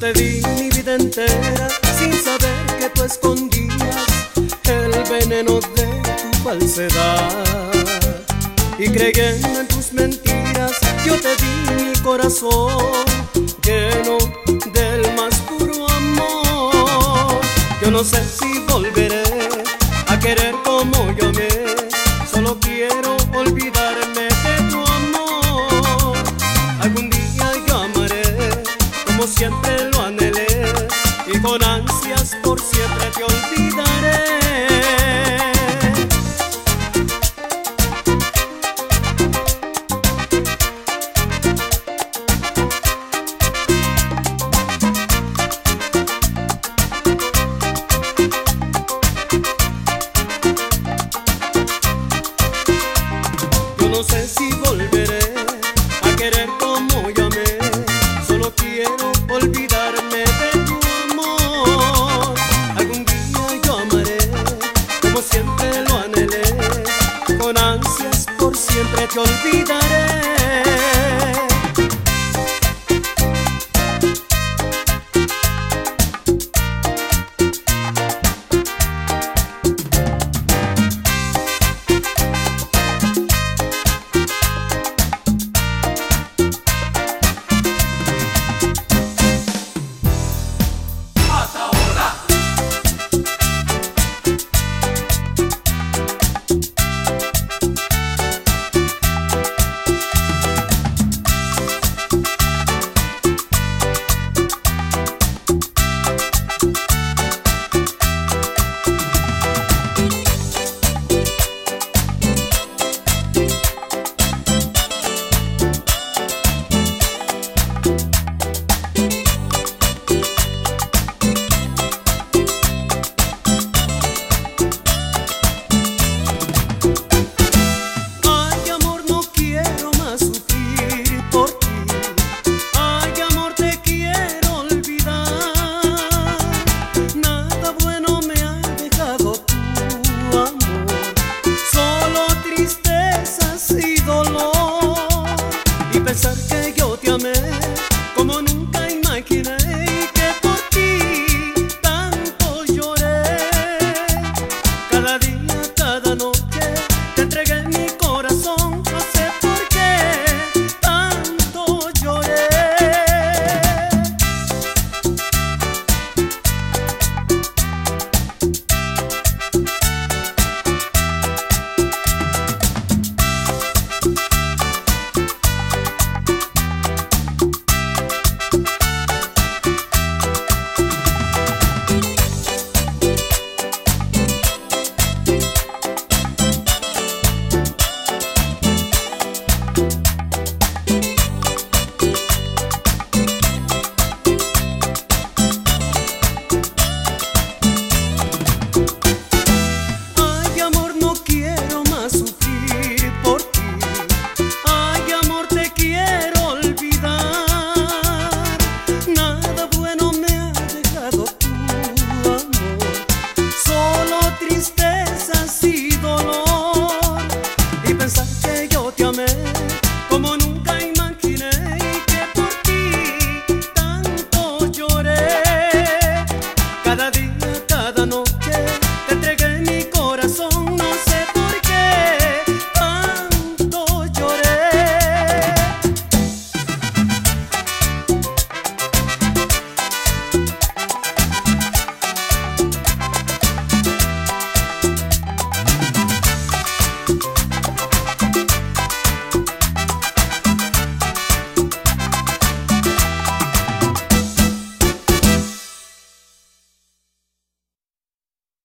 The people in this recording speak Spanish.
entera sin saber que tú escondías el veneno de tu falsedad. Y creyendo en tus mentiras, yo te di mi corazón lleno del más puro amor. Yo no sé si volveré a querer como yo me solo quiero olvidarme de tu amor. Algún día yo amaré como siempre con ansias por siempre te. Como siempre